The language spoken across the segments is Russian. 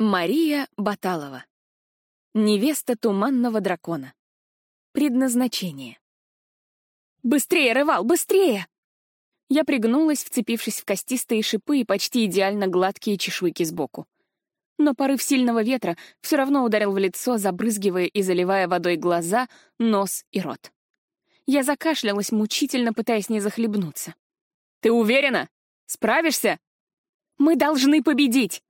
Мария Баталова. Невеста туманного дракона. Предназначение. «Быстрее, Рывал, быстрее!» Я пригнулась, вцепившись в костистые шипы и почти идеально гладкие чешуйки сбоку. Но порыв сильного ветра все равно ударил в лицо, забрызгивая и заливая водой глаза, нос и рот. Я закашлялась, мучительно пытаясь не захлебнуться. «Ты уверена? Справишься?» «Мы должны победить!»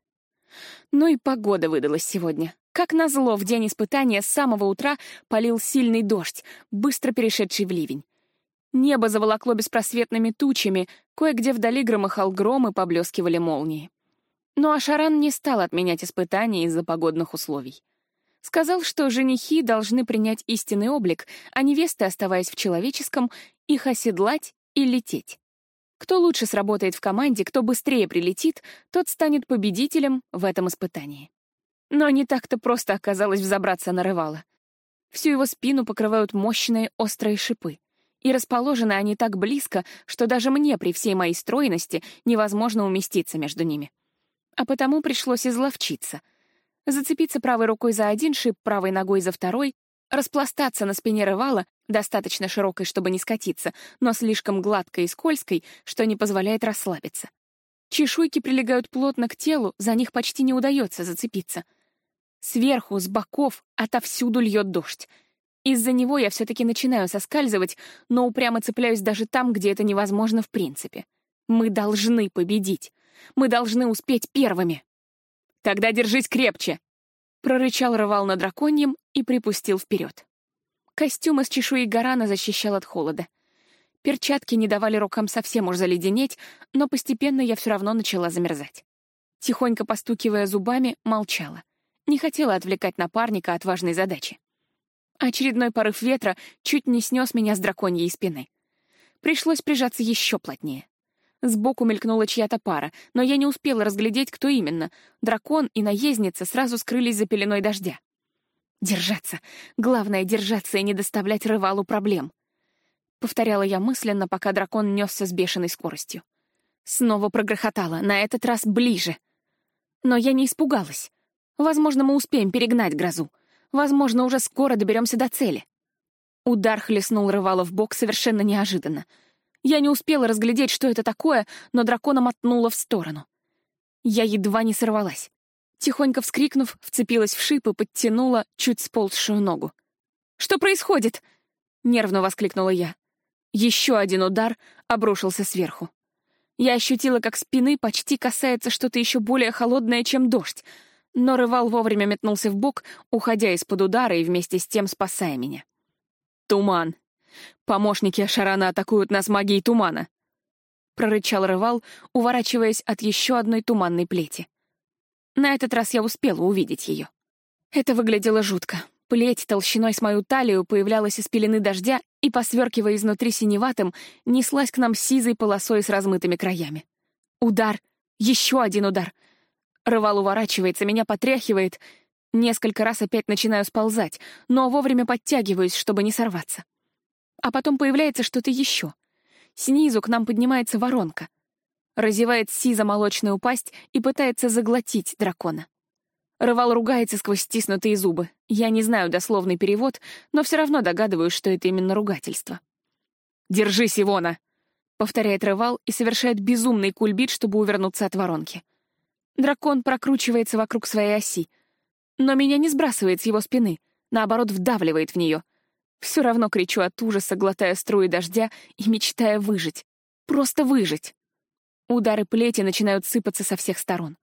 Ну и погода выдалась сегодня. Как назло, в день испытания с самого утра полил сильный дождь, быстро перешедший в ливень. Небо заволокло беспросветными тучами, кое-где вдали громыхал гром и поблескивали молнии. Но Ашаран не стал отменять испытания из-за погодных условий. Сказал, что женихи должны принять истинный облик, а невесты, оставаясь в человеческом, их оседлать и лететь. Кто лучше сработает в команде, кто быстрее прилетит, тот станет победителем в этом испытании. Но не так-то просто оказалось взобраться на Рывала. Всю его спину покрывают мощные острые шипы. И расположены они так близко, что даже мне при всей моей стройности невозможно уместиться между ними. А потому пришлось изловчиться. Зацепиться правой рукой за один шип, правой ногой за второй, распластаться на спине Рывала достаточно широкой, чтобы не скатиться, но слишком гладкой и скользкой, что не позволяет расслабиться. Чешуйки прилегают плотно к телу, за них почти не удается зацепиться. Сверху, с боков, отовсюду льет дождь. Из-за него я все-таки начинаю соскальзывать, но упрямо цепляюсь даже там, где это невозможно в принципе. Мы должны победить. Мы должны успеть первыми. «Тогда держись крепче!» Прорычал рывал на драконьем и припустил вперед. Костюм из чешуи Гарана защищал от холода. Перчатки не давали рукам совсем уж заледенеть, но постепенно я все равно начала замерзать. Тихонько постукивая зубами, молчала. Не хотела отвлекать напарника от важной задачи. Очередной порыв ветра чуть не снес меня с драконьей спины. Пришлось прижаться еще плотнее. Сбоку мелькнула чья-то пара, но я не успела разглядеть, кто именно. Дракон и наездница сразу скрылись за пеленой дождя. Держаться. Главное — держаться и не доставлять рывалу проблем. Повторяла я мысленно, пока дракон несся с бешеной скоростью. Снова прогрохотала, на этот раз ближе. Но я не испугалась. Возможно, мы успеем перегнать грозу. Возможно, уже скоро доберемся до цели. Удар хлестнул рывала в бок совершенно неожиданно. Я не успела разглядеть, что это такое, но дракона мотнула в сторону. Я едва не сорвалась. Тихонько вскрикнув, вцепилась в шип и подтянула чуть сползшую ногу. «Что происходит?» — нервно воскликнула я. Еще один удар обрушился сверху. Я ощутила, как спины почти касается что-то еще более холодное, чем дождь, но рывал вовремя метнулся в бок, уходя из-под удара и вместе с тем спасая меня. «Туман! Помощники Ашарана атакуют нас магией тумана!» — прорычал рывал, уворачиваясь от еще одной туманной плети. На этот раз я успела увидеть ее. Это выглядело жутко. Плеть толщиной с мою талию появлялась из пелены дождя и, посверкивая изнутри синеватым, неслась к нам сизой полосой с размытыми краями. Удар. Еще один удар. Рывал уворачивается, меня потряхивает. Несколько раз опять начинаю сползать, но вовремя подтягиваюсь, чтобы не сорваться. А потом появляется что-то еще. Снизу к нам поднимается воронка разевает сизо-молочную пасть и пытается заглотить дракона. Рывал ругается сквозь стиснутые зубы. Я не знаю дословный перевод, но все равно догадываюсь, что это именно ругательство. «Держись, Ивона!» — повторяет Рывал и совершает безумный кульбит, чтобы увернуться от воронки. Дракон прокручивается вокруг своей оси. Но меня не сбрасывает с его спины, наоборот, вдавливает в нее. Все равно кричу от ужаса, глотая струи дождя и мечтая выжить. Просто выжить. Удары плети начинают сыпаться со всех сторон.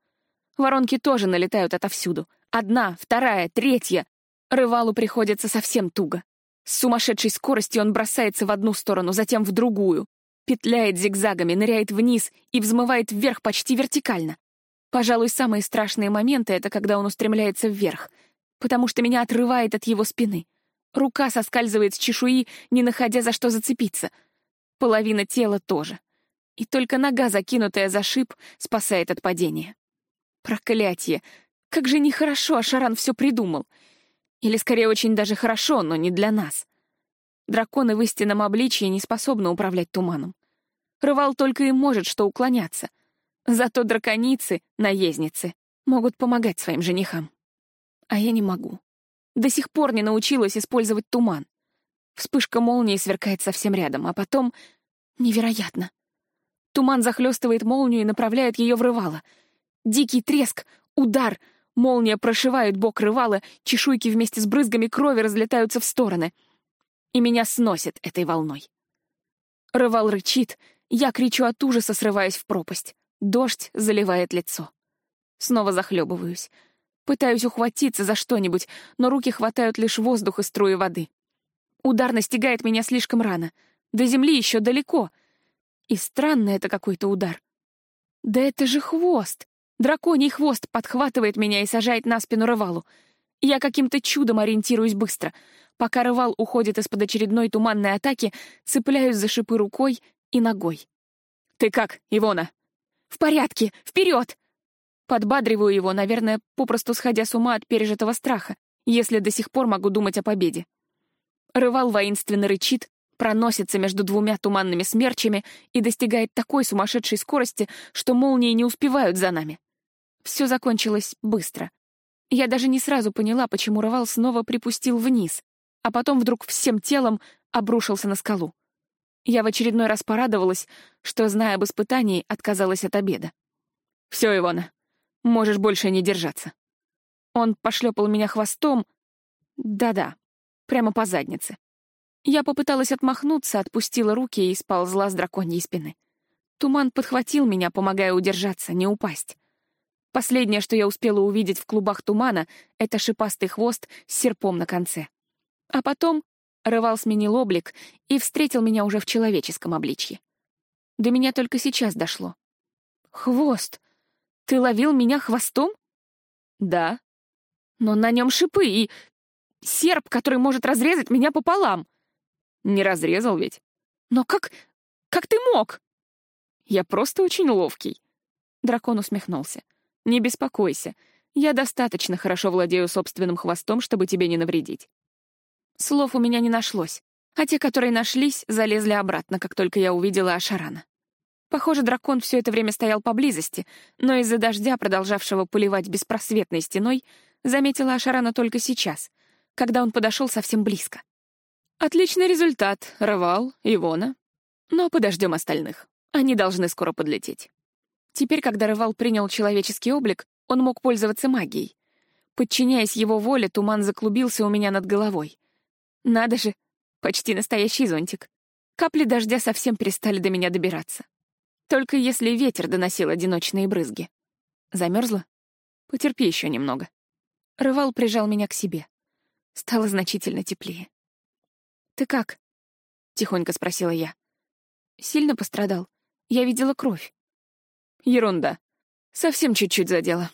Воронки тоже налетают отовсюду. Одна, вторая, третья. Рывалу приходится совсем туго. С сумасшедшей скоростью он бросается в одну сторону, затем в другую. Петляет зигзагами, ныряет вниз и взмывает вверх почти вертикально. Пожалуй, самые страшные моменты — это когда он устремляется вверх, потому что меня отрывает от его спины. Рука соскальзывает с чешуи, не находя за что зацепиться. Половина тела тоже — и только нога, закинутая за шип, спасает от падения. Проклятие! Как же нехорошо Ашаран все придумал. Или, скорее, очень даже хорошо, но не для нас. Драконы в истинном обличии не способны управлять туманом. Рывал только и может что уклоняться. Зато драконицы — наездницы. могут помогать своим женихам. А я не могу. До сих пор не научилась использовать туман. Вспышка молнии сверкает совсем рядом, а потом... Невероятно. Туман захлестывает молнию и направляет ее в рывало. Дикий треск, удар, молния прошивает бок рывала, чешуйки вместе с брызгами крови разлетаются в стороны. И меня сносит этой волной. Рывал рычит, я кричу от ужаса, срываясь в пропасть. Дождь заливает лицо. Снова захлебываюсь. Пытаюсь ухватиться за что-нибудь, но руки хватают лишь воздух и струи воды. Удар настигает меня слишком рано. До земли еще далеко. И странный это какой-то удар. Да это же хвост! Драконий хвост подхватывает меня и сажает на спину рывалу. Я каким-то чудом ориентируюсь быстро. Пока рывал уходит из-под очередной туманной атаки, цепляюсь за шипы рукой и ногой. «Ты как, Ивона?» «В порядке! Вперед!» Подбадриваю его, наверное, попросту сходя с ума от пережитого страха, если до сих пор могу думать о победе. Рывал воинственно рычит, проносится между двумя туманными смерчами и достигает такой сумасшедшей скорости, что молнии не успевают за нами. Все закончилось быстро. Я даже не сразу поняла, почему Рывал снова припустил вниз, а потом вдруг всем телом обрушился на скалу. Я в очередной раз порадовалась, что, зная об испытании, отказалась от обеда. «Все, Ивана, можешь больше не держаться». Он пошлепал меня хвостом. Да-да, прямо по заднице. Я попыталась отмахнуться, отпустила руки и сползла с драконьей спины. Туман подхватил меня, помогая удержаться, не упасть. Последнее, что я успела увидеть в клубах тумана, — это шипастый хвост с серпом на конце. А потом Рывал сменил облик и встретил меня уже в человеческом обличье. До меня только сейчас дошло. «Хвост! Ты ловил меня хвостом?» «Да». «Но на нем шипы и Серп, который может разрезать меня пополам. Не разрезал ведь. Но как... как ты мог? Я просто очень ловкий. Дракон усмехнулся. Не беспокойся. Я достаточно хорошо владею собственным хвостом, чтобы тебе не навредить. Слов у меня не нашлось, а те, которые нашлись, залезли обратно, как только я увидела Ашарана. Похоже, дракон все это время стоял поблизости, но из-за дождя, продолжавшего поливать беспросветной стеной, заметила Ашарана только сейчас, когда он подошел совсем близко. Отличный результат, Равал, Ивона. Но подождем остальных. Они должны скоро подлететь. Теперь, когда Равал принял человеческий облик, он мог пользоваться магией. Подчиняясь его воле, туман заклубился у меня над головой. Надо же, почти настоящий зонтик. Капли дождя совсем перестали до меня добираться. Только если ветер доносил одиночные брызги. Замерзла? Потерпи еще немного. Рывал прижал меня к себе. Стало значительно теплее. «Ты как?» — тихонько спросила я. «Сильно пострадал? Я видела кровь». «Ерунда. Совсем чуть-чуть задела».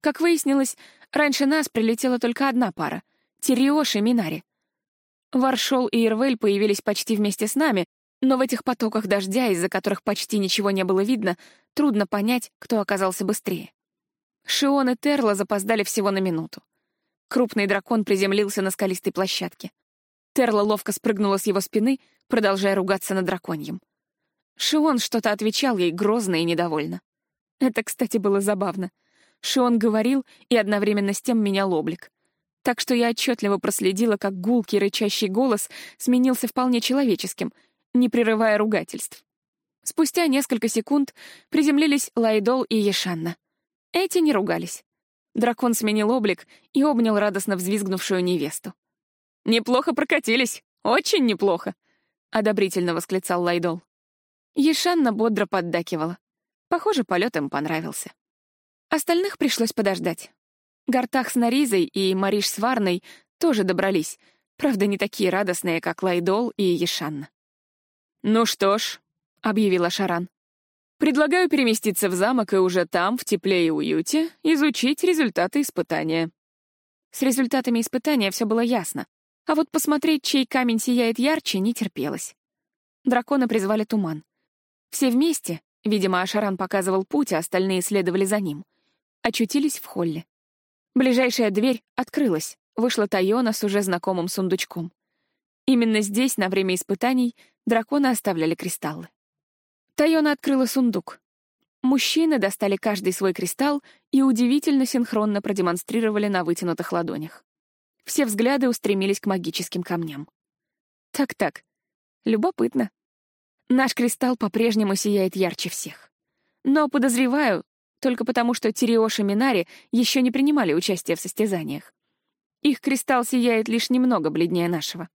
Как выяснилось, раньше нас прилетела только одна пара — Тириош и Минари. Варшол и Ирвель появились почти вместе с нами, но в этих потоках дождя, из-за которых почти ничего не было видно, трудно понять, кто оказался быстрее. Шион и Терла запоздали всего на минуту. Крупный дракон приземлился на скалистой площадке. Терла ловко спрыгнула с его спины, продолжая ругаться над драконьем. Шион что-то отвечал ей грозно и недовольно. Это, кстати, было забавно. Шион говорил и одновременно с тем менял облик. Так что я отчетливо проследила, как гулкий рычащий голос сменился вполне человеческим, не прерывая ругательств. Спустя несколько секунд приземлились Лайдол и Ешанна. Эти не ругались. Дракон сменил облик и обнял радостно взвизгнувшую невесту. «Неплохо прокатились, очень неплохо», — одобрительно восклицал Лайдол. Ешанна бодро поддакивала. Похоже, полет им понравился. Остальных пришлось подождать. Гартах с Наризой и Мариш с Варной тоже добрались, правда, не такие радостные, как Лайдол и Ешанна. «Ну что ж», — объявила Шаран, Предлагаю переместиться в замок и уже там, в тепле и уюте, изучить результаты испытания. С результатами испытания все было ясно, а вот посмотреть, чей камень сияет ярче, не терпелось. Драконы призвали туман. Все вместе, видимо, Шаран показывал путь, а остальные следовали за ним, очутились в холле. Ближайшая дверь открылась, вышла Тайона с уже знакомым сундучком. Именно здесь, на время испытаний, дракона оставляли кристаллы. Тайона открыла сундук. Мужчины достали каждый свой кристалл и удивительно синхронно продемонстрировали на вытянутых ладонях. Все взгляды устремились к магическим камням. Так-так, любопытно. Наш кристалл по-прежнему сияет ярче всех. Но, подозреваю, только потому, что Тириош и Минари еще не принимали участие в состязаниях. Их кристалл сияет лишь немного бледнее нашего.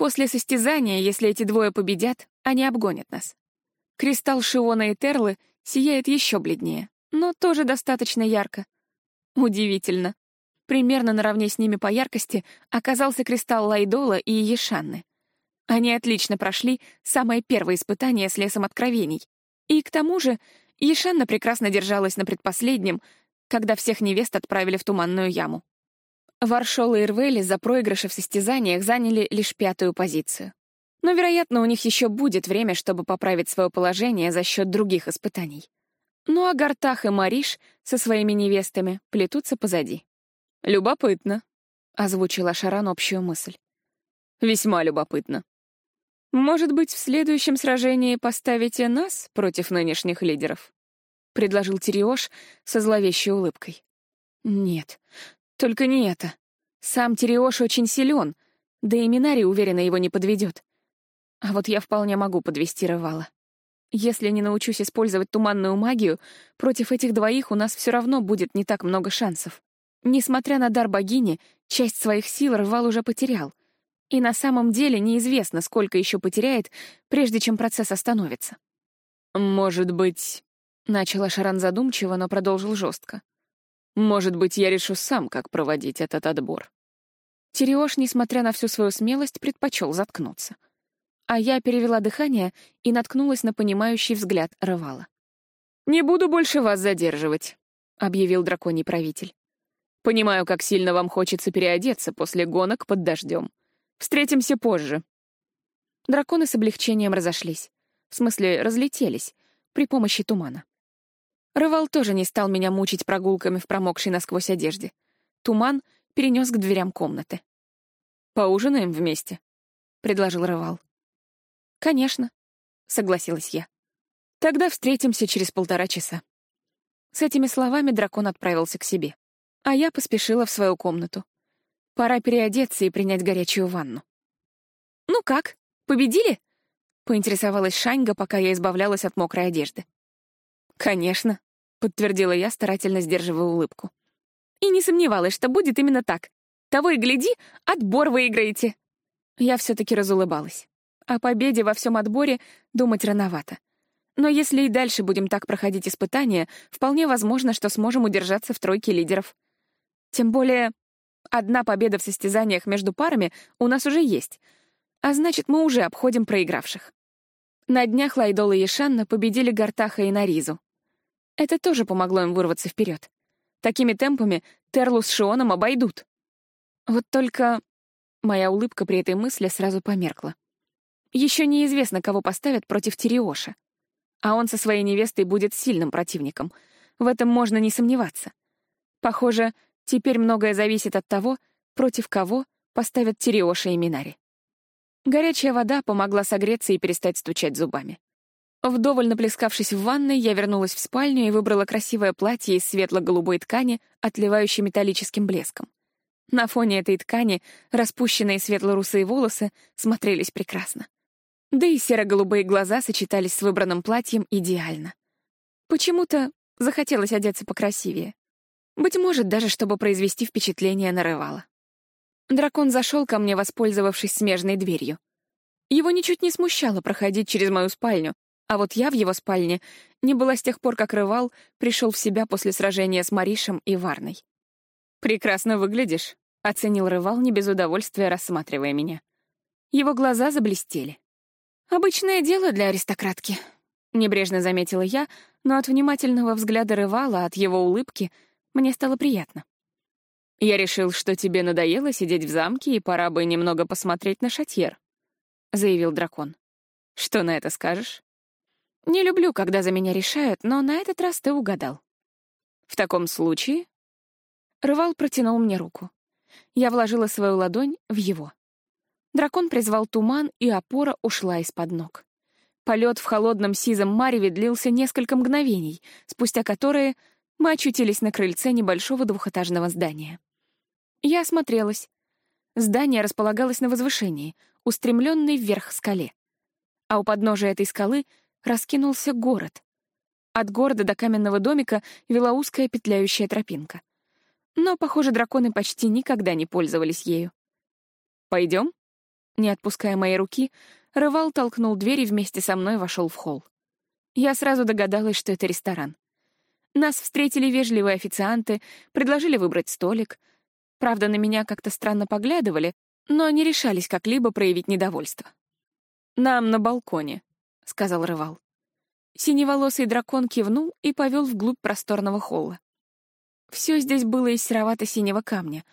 После состязания, если эти двое победят, они обгонят нас. Кристалл Шиона и Терлы сияет еще бледнее, но тоже достаточно ярко. Удивительно. Примерно наравне с ними по яркости оказался кристалл Лайдола и Ешанны. Они отлично прошли самое первое испытание с лесом откровений. И к тому же Ешанна прекрасно держалась на предпоследнем, когда всех невест отправили в туманную яму. Варшол и Ирвели за проигрыши в состязаниях заняли лишь пятую позицию. Но, вероятно, у них еще будет время, чтобы поправить свое положение за счет других испытаний. Ну а Гартах и Мариш со своими невестами плетутся позади. «Любопытно», — озвучила Шаран общую мысль. «Весьма любопытно», «Может быть, в следующем сражении поставите нас против нынешних лидеров?» — предложил Териош со зловещей улыбкой. «Нет, только не это. Сам Териош очень силен, да и Минари уверенно его не подведет. А вот я вполне могу подвести Рывала. Если не научусь использовать туманную магию, против этих двоих у нас все равно будет не так много шансов. Несмотря на дар богини, часть своих сил Рывал уже потерял, и на самом деле неизвестно, сколько еще потеряет, прежде чем процесс остановится. «Может быть...» — начала Шаран задумчиво, но продолжил жестко. «Может быть, я решу сам, как проводить этот отбор». Тереош, несмотря на всю свою смелость, предпочел заткнуться. А я перевела дыхание и наткнулась на понимающий взгляд Рывала. «Не буду больше вас задерживать», — объявил драконий правитель. «Понимаю, как сильно вам хочется переодеться после гонок под дождем. Встретимся позже». Драконы с облегчением разошлись. В смысле, разлетелись, при помощи тумана. Рывал тоже не стал меня мучить прогулками в промокшей насквозь одежде. Туман перенес к дверям комнаты. «Поужинаем вместе», — предложил Рывал. «Конечно», — согласилась я. «Тогда встретимся через полтора часа». С этими словами дракон отправился к себе, а я поспешила в свою комнату. Пора переодеться и принять горячую ванну. «Ну как, победили?» — поинтересовалась Шаньга, пока я избавлялась от мокрой одежды. «Конечно», — подтвердила я, старательно сдерживая улыбку. «И не сомневалась, что будет именно так. Того и гляди, отбор выиграете». Я все-таки разулыбалась. О победе во всем отборе думать рановато. Но если и дальше будем так проходить испытания, вполне возможно, что сможем удержаться в тройке лидеров. Тем более Одна победа в состязаниях между парами у нас уже есть, а значит, мы уже обходим проигравших. На днях Лайдол и Ешанна победили Гартаха и Наризу. Это тоже помогло им вырваться вперед. Такими темпами Терлу с Шионом обойдут. Вот только моя улыбка при этой мысли сразу померкла. Еще неизвестно, кого поставят против Тириоша. А он со своей невестой будет сильным противником. В этом можно не сомневаться. Похоже, Теперь многое зависит от того, против кого поставят Тириоша и Минари. Горячая вода помогла согреться и перестать стучать зубами. Вдоволь наплескавшись в ванной, я вернулась в спальню и выбрала красивое платье из светло-голубой ткани, отливающей металлическим блеском. На фоне этой ткани распущенные светло-русые волосы смотрелись прекрасно. Да и серо-голубые глаза сочетались с выбранным платьем идеально. Почему-то захотелось одеться покрасивее. Быть может, даже чтобы произвести впечатление нарывало. Дракон зашел ко мне, воспользовавшись смежной дверью. Его ничуть не смущало проходить через мою спальню, а вот я в его спальне не была с тех пор, как Рывал пришел в себя после сражения с Маришем и Варной. «Прекрасно выглядишь», — оценил Рывал, не без удовольствия рассматривая меня. Его глаза заблестели. «Обычное дело для аристократки», — небрежно заметила я, но от внимательного взгляда Рывала, от его улыбки — мне стало приятно. «Я решил, что тебе надоело сидеть в замке, и пора бы немного посмотреть на шатьер», — заявил дракон. «Что на это скажешь?» «Не люблю, когда за меня решают, но на этот раз ты угадал». «В таком случае...» Рывал протянул мне руку. Я вложила свою ладонь в его. Дракон призвал туман, и опора ушла из-под ног. Полет в холодном сизом мареве длился несколько мгновений, спустя которые мы очутились на крыльце небольшого двухэтажного здания. Я осмотрелась. Здание располагалось на возвышении, устремленной вверх скале. А у подножия этой скалы раскинулся город. От города до каменного домика вела узкая петляющая тропинка. Но, похоже, драконы почти никогда не пользовались ею. «Пойдем?» Не отпуская моей руки, Рывал толкнул дверь и вместе со мной вошел в холл. Я сразу догадалась, что это ресторан. Нас встретили вежливые официанты, предложили выбрать столик. Правда, на меня как-то странно поглядывали, но не решались как-либо проявить недовольство. «Нам на балконе», — сказал Рывал. Синеволосый дракон кивнул и повел вглубь просторного холла. Все здесь было из серовато-синего камня.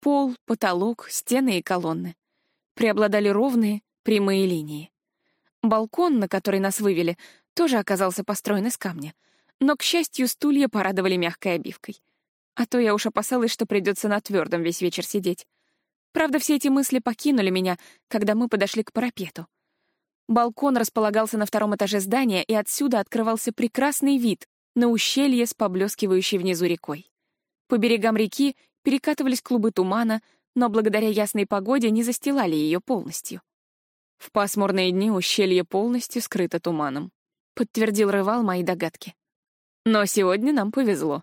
Пол, потолок, стены и колонны. Преобладали ровные, прямые линии. Балкон, на который нас вывели, тоже оказался построен из камня. Но, к счастью, стулья порадовали мягкой обивкой. А то я уж опасалась, что придется на твердом весь вечер сидеть. Правда, все эти мысли покинули меня, когда мы подошли к парапету. Балкон располагался на втором этаже здания, и отсюда открывался прекрасный вид на ущелье с поблескивающей внизу рекой. По берегам реки перекатывались клубы тумана, но благодаря ясной погоде не застилали ее полностью. В пасмурные дни ущелье полностью скрыто туманом. Подтвердил Рывал мои догадки. Но сегодня нам повезло.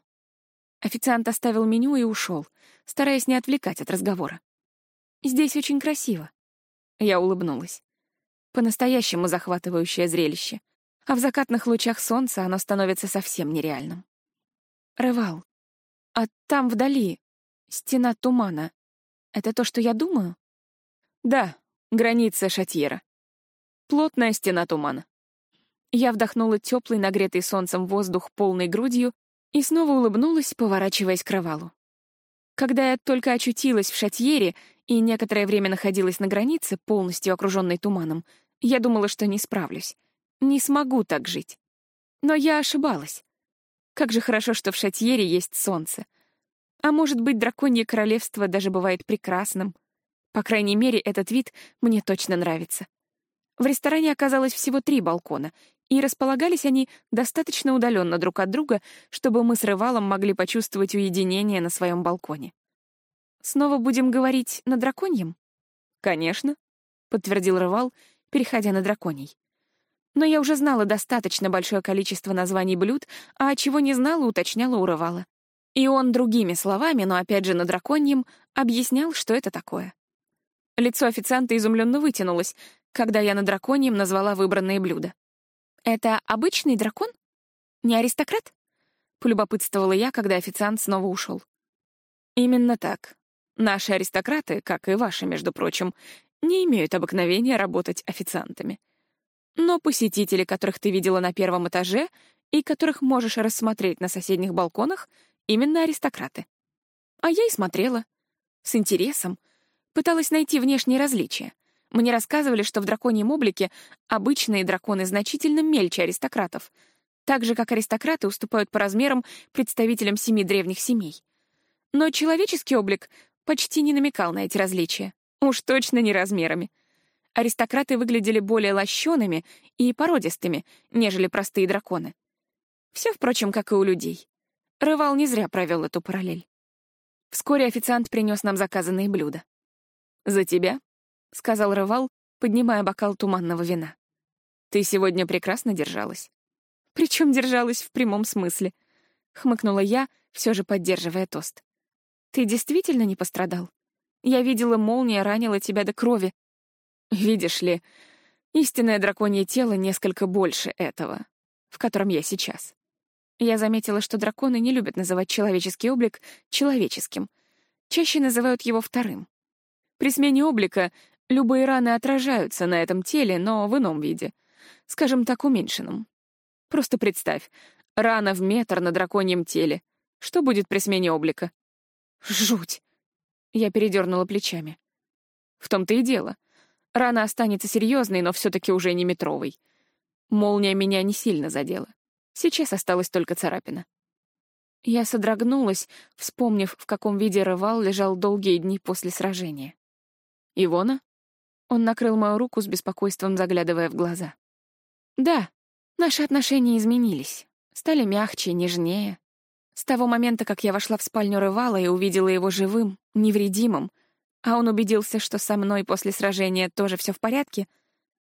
Официант оставил меню и ушел, стараясь не отвлекать от разговора. «Здесь очень красиво». Я улыбнулась. По-настоящему захватывающее зрелище. А в закатных лучах солнца оно становится совсем нереальным. Рывал. А там вдали стена тумана. Это то, что я думаю? Да, граница Шатьера. Плотная стена тумана. Я вдохнула теплый, нагретый солнцем воздух полной грудью и снова улыбнулась, поворачиваясь к Рывалу. Когда я только очутилась в Шатьере и некоторое время находилась на границе, полностью окруженной туманом, я думала, что не справлюсь. Не смогу так жить. Но я ошибалась. Как же хорошо, что в Шатьере есть солнце. А может быть, драконье королевство даже бывает прекрасным. По крайней мере, этот вид мне точно нравится. В ресторане оказалось всего три балкона, и располагались они достаточно удаленно друг от друга, чтобы мы с Рывалом могли почувствовать уединение на своем балконе. «Снова будем говорить на драконьем?» «Конечно», — подтвердил Рывал, переходя на драконий. Но я уже знала достаточно большое количество названий блюд, а чего не знала, уточняла урывала. И он другими словами, но опять же на драконьем, объяснял, что это такое. Лицо официанта изумленно вытянулось, когда я на драконьем назвала выбранные блюда. «Это обычный дракон? Не аристократ?» — полюбопытствовала я, когда официант снова ушел. «Именно так. Наши аристократы, как и ваши, между прочим, не имеют обыкновения работать официантами. Но посетители, которых ты видела на первом этаже и которых можешь рассмотреть на соседних балконах, именно аристократы. А я и смотрела. С интересом. Пыталась найти внешние различия. Мне рассказывали, что в драконьем облике обычные драконы значительно мельче аристократов, так же, как аристократы уступают по размерам представителям семи древних семей. Но человеческий облик почти не намекал на эти различия. Уж точно не размерами. Аристократы выглядели более лощеными и породистыми, нежели простые драконы. Все, впрочем, как и у людей. Рывал не зря провел эту параллель. Вскоре официант принес нам заказанные блюда. «За тебя», — сказал Рывал, поднимая бокал туманного вина. «Ты сегодня прекрасно держалась». «Причем держалась в прямом смысле», — хмыкнула я, все же поддерживая тост. «Ты действительно не пострадал?» Я видела, молния ранила тебя до крови. Видишь ли, истинное драконье тело несколько больше этого, в котором я сейчас. Я заметила, что драконы не любят называть человеческий облик человеческим. Чаще называют его вторым. При смене облика любые раны отражаются на этом теле, но в ином виде. Скажем так, уменьшенном. Просто представь, рана в метр на драконьем теле. Что будет при смене облика? Жуть. Я передернула плечами. В том-то и дело. Рана останется серьезной, но все-таки уже не метровой. Молния меня не сильно задела. Сейчас осталась только царапина. Я содрогнулась, вспомнив, в каком виде рывал лежал долгие дни после сражения. «Ивона?» Он накрыл мою руку с беспокойством, заглядывая в глаза. Да, наши отношения изменились, стали мягче, нежнее. С того момента, как я вошла в спальню Рывала и увидела его живым, невредимым, а он убедился, что со мной после сражения тоже все в порядке,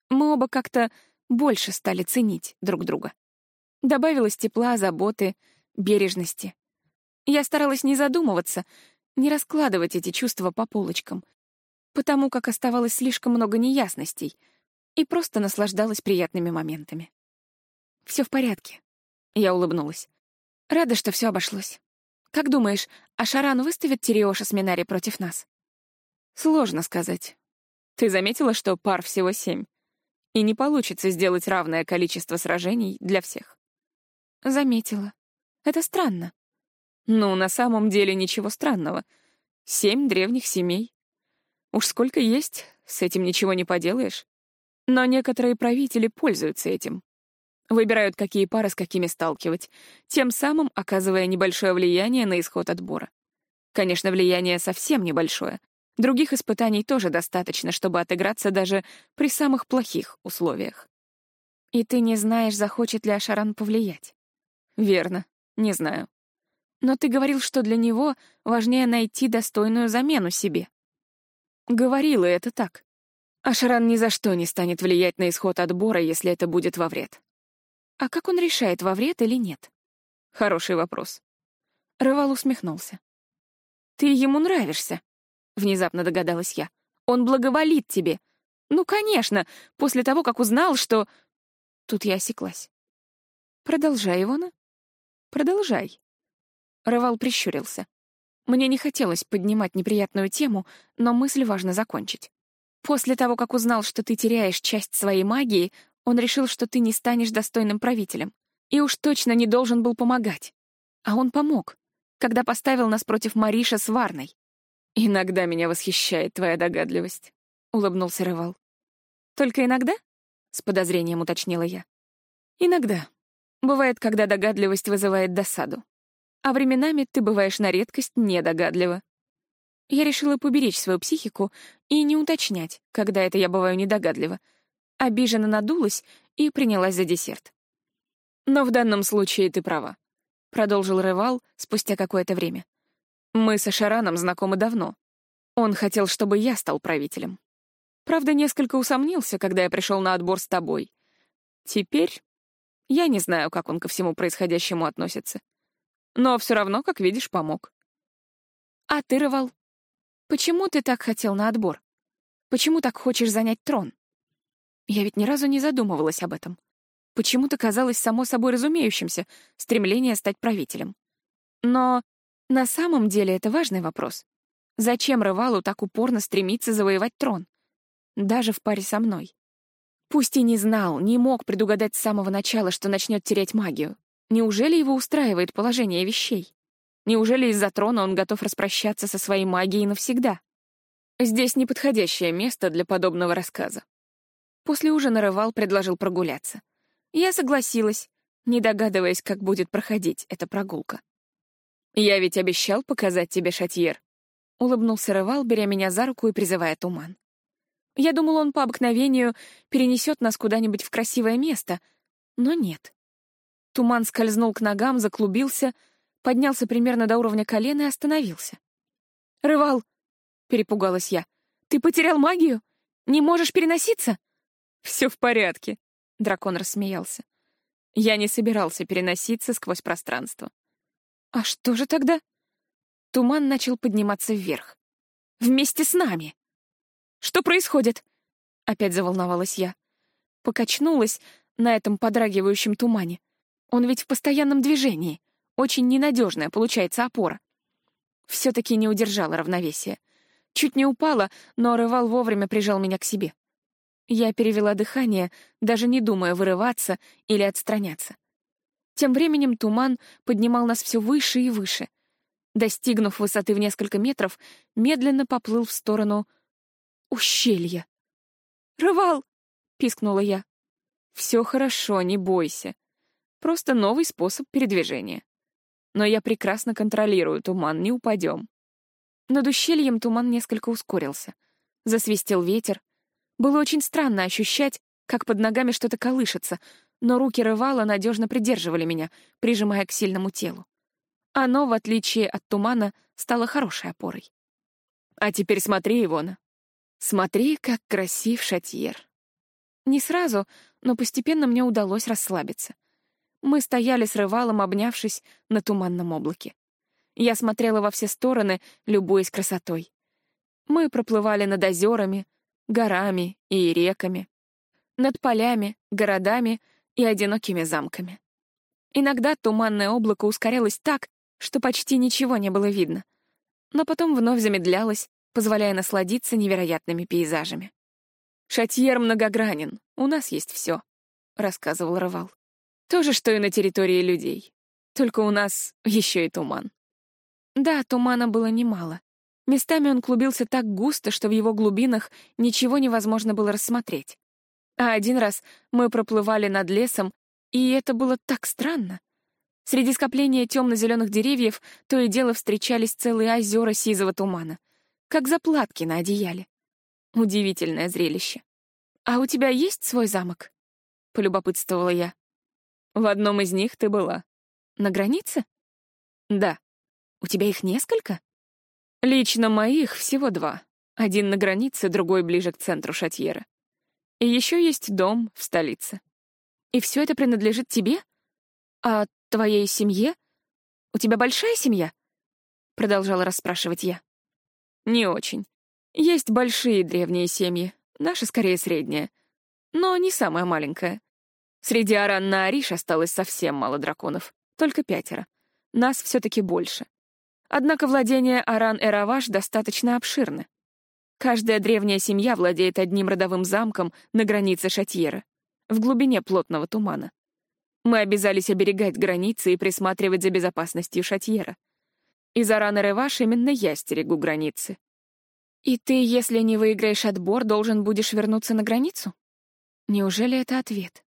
мы оба как-то больше стали ценить друг друга. Добавилось тепла, заботы, бережности. Я старалась не задумываться, не раскладывать эти чувства по полочкам, потому как оставалось слишком много неясностей, и просто наслаждалась приятными моментами. Все в порядке. Я улыбнулась. Рада, что все обошлось. Как думаешь, Ашаран выставит Тириоша с Минари против нас? Сложно сказать. Ты заметила, что пар всего семь? И не получится сделать равное количество сражений для всех. Заметила. Это странно. Ну, на самом деле ничего странного. Семь древних семей. Уж сколько есть, с этим ничего не поделаешь. Но некоторые правители пользуются этим. Выбирают, какие пары с какими сталкивать, тем самым оказывая небольшое влияние на исход отбора. Конечно, влияние совсем небольшое. Других испытаний тоже достаточно, чтобы отыграться даже при самых плохих условиях. И ты не знаешь, захочет ли Ашаран повлиять. Верно, не знаю. Но ты говорил, что для него важнее найти достойную замену себе. Говорила это так. Ашаран ни за что не станет влиять на исход отбора, если это будет во вред. А как он решает, во вред или нет? Хороший вопрос. Рывал усмехнулся. Ты ему нравишься, внезапно догадалась я. Он благоволит тебе. Ну, конечно, после того, как узнал, что... Тут я осеклась. Продолжай, Ивона. Продолжай. Рывал прищурился. Мне не хотелось поднимать неприятную тему, но мысль важно закончить. После того, как узнал, что ты теряешь часть своей магии, он решил, что ты не станешь достойным правителем. И уж точно не должен был помогать. А он помог, когда поставил нас против Мариша с Варной. «Иногда меня восхищает твоя догадливость», — улыбнулся Рывал. «Только иногда?» — с подозрением уточнила я. «Иногда. Бывает, когда догадливость вызывает досаду. А временами ты бываешь на редкость недогадлива. Я решила поберечь свою психику и не уточнять, когда это я бываю недогадлива. Обиженно надулась и принялась за десерт. «Но в данном случае ты права», — продолжил Ревал спустя какое-то время. «Мы с Ашараном знакомы давно. Он хотел, чтобы я стал правителем. Правда, несколько усомнился, когда я пришел на отбор с тобой. Теперь я не знаю, как он ко всему происходящему относится. Но все равно, как видишь, помог. А ты, Рывал, почему ты так хотел на отбор? Почему так хочешь занять трон? Я ведь ни разу не задумывалась об этом. Почему-то казалось само собой разумеющимся стремление стать правителем. Но на самом деле это важный вопрос. Зачем Рывалу так упорно стремиться завоевать трон? Даже в паре со мной. Пусть и не знал, не мог предугадать с самого начала, что начнет терять магию. Неужели его устраивает положение вещей? Неужели из-за трона он готов распрощаться со своей магией навсегда? Здесь неподходящее место для подобного рассказа. После ужина Рывал предложил прогуляться. Я согласилась, не догадываясь, как будет проходить эта прогулка. «Я ведь обещал показать тебе шатьер», — улыбнулся Рывал, беря меня за руку и призывая туман. Я думал, он по обыкновению перенесет нас куда-нибудь в красивое место, но нет. Туман скользнул к ногам, заклубился, поднялся примерно до уровня колена и остановился. «Рывал!» — перепугалась я. «Ты потерял магию? Не можешь переноситься?» «Все в порядке», — дракон рассмеялся. Я не собирался переноситься сквозь пространство. «А что же тогда?» Туман начал подниматься вверх. «Вместе с нами!» «Что происходит?» Опять заволновалась я. Покачнулась на этом подрагивающем тумане. Он ведь в постоянном движении. Очень ненадежная получается опора. Все-таки не удержала равновесия. Чуть не упала, но Рывал вовремя прижал меня к себе. Я перевела дыхание, даже не думая вырываться или отстраняться. Тем временем туман поднимал нас все выше и выше. Достигнув высоты в несколько метров, медленно поплыл в сторону ущелья. «Рывал!» — пискнула я. «Все хорошо, не бойся», Просто новый способ передвижения. Но я прекрасно контролирую туман, не упадем. Над ущельем туман несколько ускорился. Засвистел ветер. Было очень странно ощущать, как под ногами что-то колышется, но руки рывала надежно придерживали меня, прижимая к сильному телу. Оно, в отличие от тумана, стало хорошей опорой. А теперь смотри, Ивона. Смотри, как красив шатьер. Не сразу, но постепенно мне удалось расслабиться. Мы стояли с рывалом, обнявшись на туманном облаке. Я смотрела во все стороны, любуясь красотой. Мы проплывали над озерами, горами и реками, над полями, городами и одинокими замками. Иногда туманное облако ускорялось так, что почти ничего не было видно, но потом вновь замедлялось, позволяя насладиться невероятными пейзажами. «Шатьер многогранен, у нас есть все», — рассказывал Рывал. «То же, что и на территории людей. Только у нас еще и туман». Да, тумана было немало. Местами он клубился так густо, что в его глубинах ничего невозможно было рассмотреть. А один раз мы проплывали над лесом, и это было так странно. Среди скопления темно-зеленых деревьев то и дело встречались целые озера сизого тумана, как заплатки на одеяле. Удивительное зрелище. «А у тебя есть свой замок?» — полюбопытствовала я. «В одном из них ты была. На границе?» «Да. У тебя их несколько?» «Лично моих всего два. Один на границе, другой ближе к центру Шатьера. И еще есть дом в столице. И все это принадлежит тебе? А твоей семье? У тебя большая семья? Продолжала расспрашивать я. Не очень. Есть большие древние семьи, наша скорее средняя, но не самая маленькая. Среди Аран на Ариш осталось совсем мало драконов, только пятеро. Нас все-таки больше. Однако владения Аран-Эраваш достаточно обширны. Каждая древняя семья владеет одним родовым замком на границе Шатьера, в глубине плотного тумана. Мы обязались оберегать границы и присматривать за безопасностью Шатьера. Из Арана Реваш именно я стерегу границы. И ты, если не выиграешь отбор, должен будешь вернуться на границу? Неужели это ответ?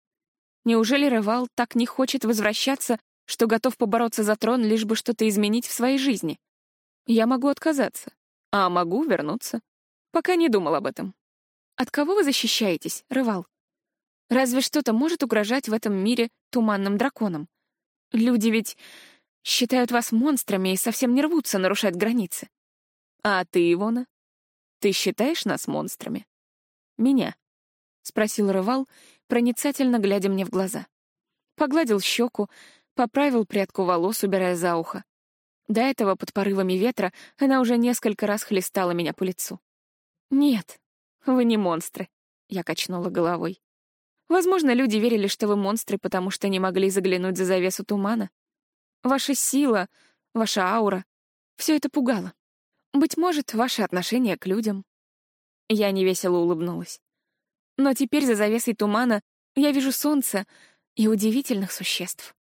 Неужели Ревал так не хочет возвращаться, что готов побороться за трон, лишь бы что-то изменить в своей жизни? Я могу отказаться, а могу вернуться. Пока не думал об этом. От кого вы защищаетесь, Рывал? Разве что-то может угрожать в этом мире туманным драконам? Люди ведь считают вас монстрами и совсем не рвутся нарушать границы. А ты, Ивона? Ты считаешь нас монстрами? Меня? — спросил Рывал, проницательно глядя мне в глаза. Погладил щеку, поправил прядку волос, убирая за ухо. До этого под порывами ветра она уже несколько раз хлестала меня по лицу. «Нет, вы не монстры», — я качнула головой. «Возможно, люди верили, что вы монстры, потому что не могли заглянуть за завесу тумана. Ваша сила, ваша аура — все это пугало. Быть может, ваше отношение к людям». Я невесело улыбнулась. Но теперь за завесой тумана я вижу солнце и удивительных существ.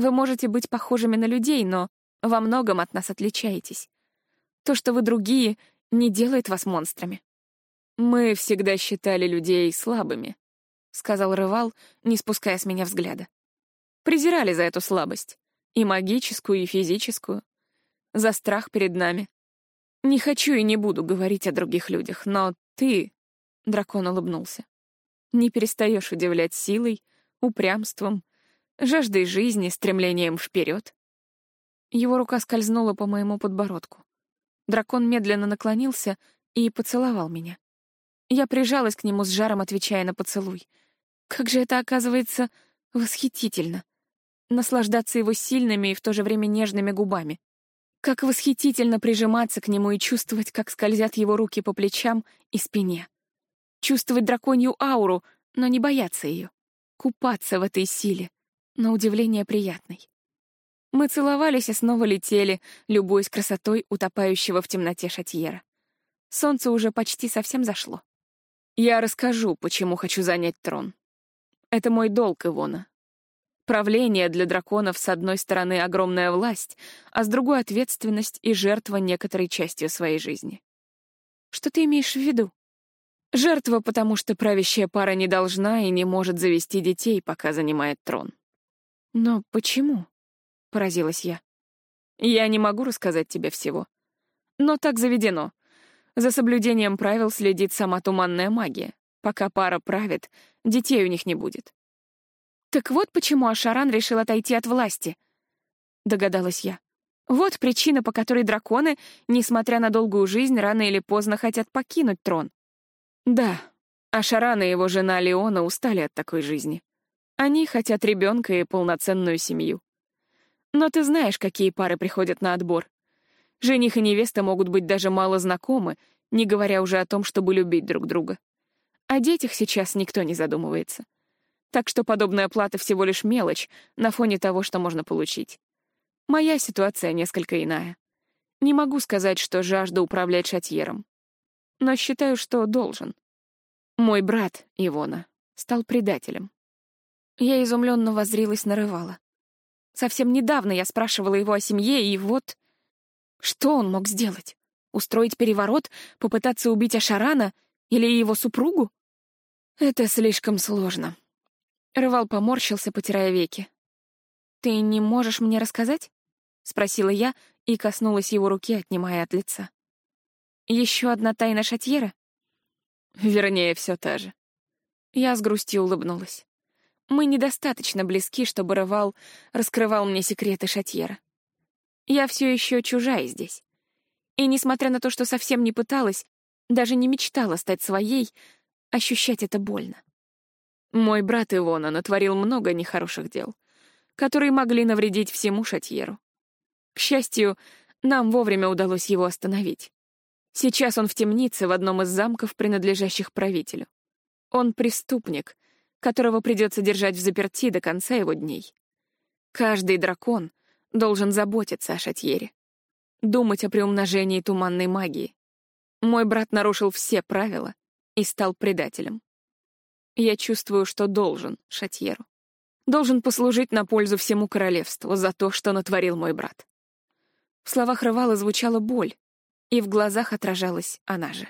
Вы можете быть похожими на людей, но во многом от нас отличаетесь. То, что вы другие, не делает вас монстрами. Мы всегда считали людей слабыми, сказал Рывал, не спуская с меня взгляда. Презирали за эту слабость, и магическую, и физическую, за страх перед нами. Не хочу и не буду говорить о других людях, но ты, дракон улыбнулся, не перестаешь удивлять силой, упрямством, жаждой жизни, стремлением вперед. Его рука скользнула по моему подбородку. Дракон медленно наклонился и поцеловал меня. Я прижалась к нему с жаром, отвечая на поцелуй. Как же это, оказывается, восхитительно. Наслаждаться его сильными и в то же время нежными губами. Как восхитительно прижиматься к нему и чувствовать, как скользят его руки по плечам и спине. Чувствовать драконью ауру, но не бояться ее. Купаться в этой силе, на удивление приятной. Мы целовались и снова летели, любуясь красотой утопающего в темноте шатьера. Солнце уже почти совсем зашло. Я расскажу, почему хочу занять трон. Это мой долг, Ивона. Правление для драконов с одной стороны огромная власть, а с другой — ответственность и жертва некоторой частью своей жизни. Что ты имеешь в виду? Жертва, потому что правящая пара не должна и не может завести детей, пока занимает трон. Но почему? — поразилась я. «Я не могу рассказать тебе всего. Но так заведено. За соблюдением правил следит сама туманная магия. Пока пара правит, детей у них не будет. Так вот почему Ашаран решил отойти от власти, догадалась я. Вот причина, по которой драконы, несмотря на долгую жизнь, рано или поздно хотят покинуть трон. Да, Ашаран и его жена Леона устали от такой жизни. Они хотят ребенка и полноценную семью. Но ты знаешь, какие пары приходят на отбор. Жених и невеста могут быть даже мало знакомы, не говоря уже о том, чтобы любить друг друга. О детях сейчас никто не задумывается. Так что подобная плата всего лишь мелочь на фоне того, что можно получить. Моя ситуация несколько иная. Не могу сказать, что жажду управлять шатьером. Но считаю, что должен. Мой брат, Ивона, стал предателем. Я изумленно воззрилась на Рывала. Совсем недавно я спрашивала его о семье, и вот... Что он мог сделать? Устроить переворот, попытаться убить Ашарана или его супругу? Это слишком сложно. Рывал поморщился, потирая веки. «Ты не можешь мне рассказать?» — спросила я и коснулась его руки, отнимая от лица. «Еще одна тайна Шатьера?» «Вернее, все та же». Я с грустью улыбнулась. Мы недостаточно близки, чтобы Рывал раскрывал мне секреты Шатьера. Я все еще чужая здесь. И, несмотря на то, что совсем не пыталась, даже не мечтала стать своей, ощущать это больно. Мой брат Ивона натворил много нехороших дел, которые могли навредить всему Шатьеру. К счастью, нам вовремя удалось его остановить. Сейчас он в темнице в одном из замков, принадлежащих правителю. Он преступник, которого придется держать в заперти до конца его дней. Каждый дракон должен заботиться о Шатьере, думать о приумножении туманной магии. Мой брат нарушил все правила и стал предателем. Я чувствую, что должен Шатьеру. Должен послужить на пользу всему королевству за то, что натворил мой брат. В словах Рывала звучала боль, и в глазах отражалась она же.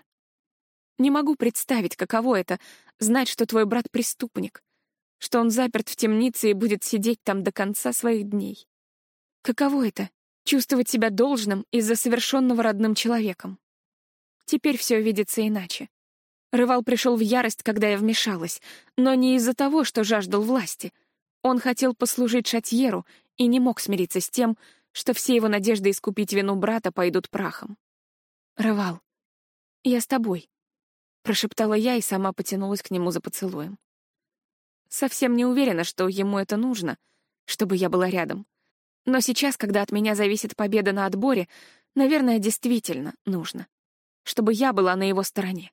Не могу представить, каково это — знать, что твой брат преступник, что он заперт в темнице и будет сидеть там до конца своих дней. Каково это — чувствовать себя должным из-за совершенного родным человеком. Теперь все видится иначе. Рывал пришел в ярость, когда я вмешалась, но не из-за того, что жаждал власти. Он хотел послужить Шатьеру и не мог смириться с тем, что все его надежды искупить вину брата пойдут прахом. «Рывал, я с тобой», — прошептала я и сама потянулась к нему за поцелуем. Совсем не уверена, что ему это нужно, чтобы я была рядом. Но сейчас, когда от меня зависит победа на отборе, наверное, действительно нужно, чтобы я была на его стороне.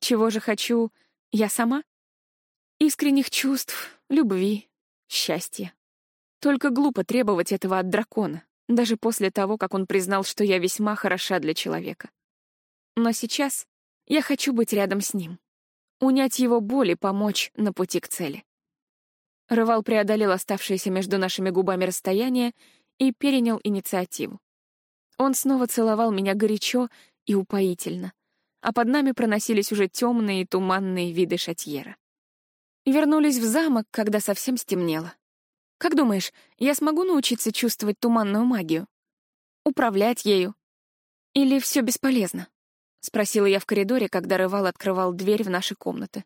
Чего же хочу я сама? Искренних чувств, любви, счастья. Только глупо требовать этого от дракона, даже после того, как он признал, что я весьма хороша для человека. Но сейчас я хочу быть рядом с ним, унять его боль и помочь на пути к цели. Рывал преодолел оставшееся между нашими губами расстояние и перенял инициативу. Он снова целовал меня горячо и упоительно, а под нами проносились уже темные и туманные виды шатьера. Вернулись в замок, когда совсем стемнело. Как думаешь, я смогу научиться чувствовать туманную магию? Управлять ею? Или все бесполезно? — спросила я в коридоре, когда Рывал открывал дверь в наши комнаты.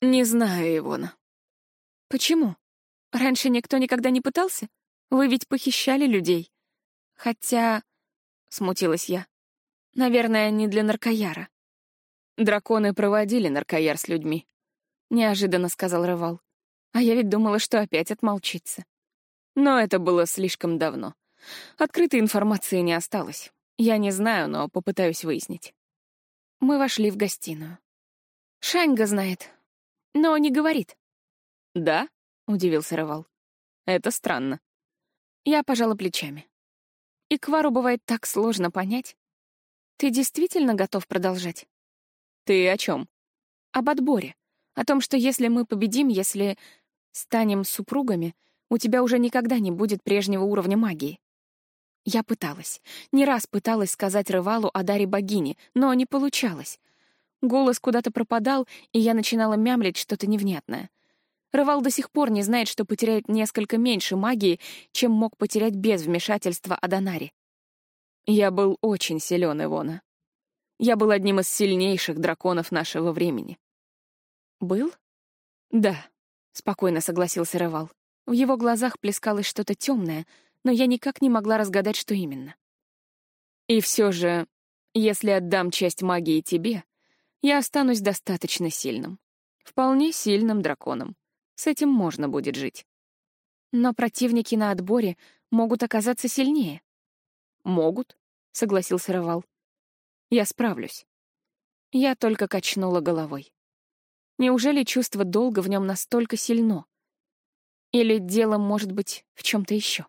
«Не знаю, Ивона». «Почему? Раньше никто никогда не пытался? Вы ведь похищали людей. Хотя...» — смутилась я. «Наверное, не для наркояра». «Драконы проводили наркояр с людьми», — неожиданно сказал Рывал. А я ведь думала, что опять отмолчится. Но это было слишком давно. Открытой информации не осталось. Я не знаю, но попытаюсь выяснить. Мы вошли в гостиную. Шаньга знает, но не говорит. «Да?» — удивился Рывал. «Это странно». Я пожала плечами. И Квару бывает так сложно понять. Ты действительно готов продолжать? Ты о чем? Об отборе. О том, что если мы победим, если станем супругами, у тебя уже никогда не будет прежнего уровня магии. Я пыталась. Не раз пыталась сказать Рывалу о даре богини, но не получалось. Голос куда-то пропадал, и я начинала мямлить что-то невнятное. Рывал до сих пор не знает, что потеряет несколько меньше магии, чем мог потерять без вмешательства Аданари. Я был очень силен, Ивона. Я был одним из сильнейших драконов нашего времени. Был? Да, спокойно согласился Ревал. В его глазах плескалось что-то темное, но я никак не могла разгадать, что именно. И все же, если отдам часть магии тебе, я останусь достаточно сильным. Вполне сильным драконом. С этим можно будет жить. Но противники на отборе могут оказаться сильнее. «Могут», — согласился Рывал. «Я справлюсь». Я только качнула головой. Неужели чувство долга в нем настолько сильно? Или дело может быть в чем-то еще?